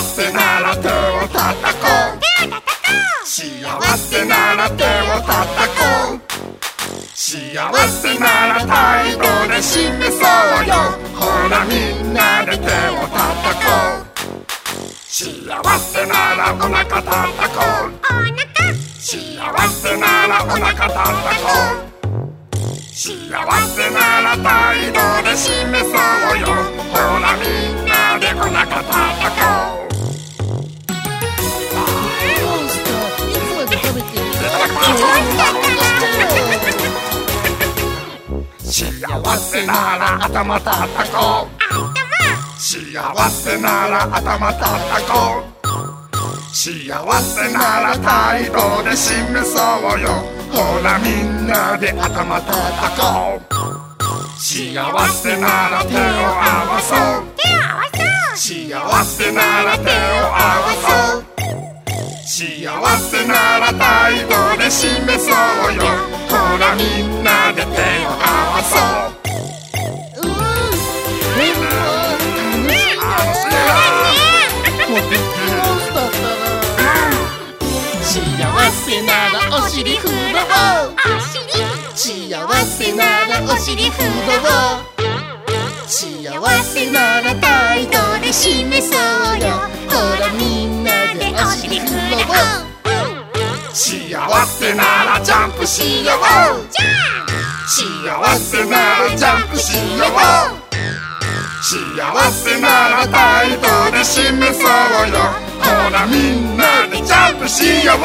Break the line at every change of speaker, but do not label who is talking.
せなら手をたたこう手を叩こう。幸せなら手をたたこう。幸せなら態度で示そうよ。ほらみんなで手をたたこう。幸せならお腹たたこう。お腹幸せならお腹たたこう。幸せなら態度で示そうよ。ほ幸せなら頭叩こう幸せなら頭叩こう幸せなら態度で示そうよほらみんなで頭叩こう幸せなら手を合わそう手を
合わそ
う幸せなら手を合わそう幸せなら態度で示そうよ。ほらみんなで手を合わそう。
幸せな。らお尻振ろうお
尻
幸せな。らお尻振ろう幸せな。ら態度で示そうよほらみんな。
わせならジャンプしよう。じゃ幸せならジャンプしよう。幸せなら態度で示そうよ。ほらみんなでジャンプしよう。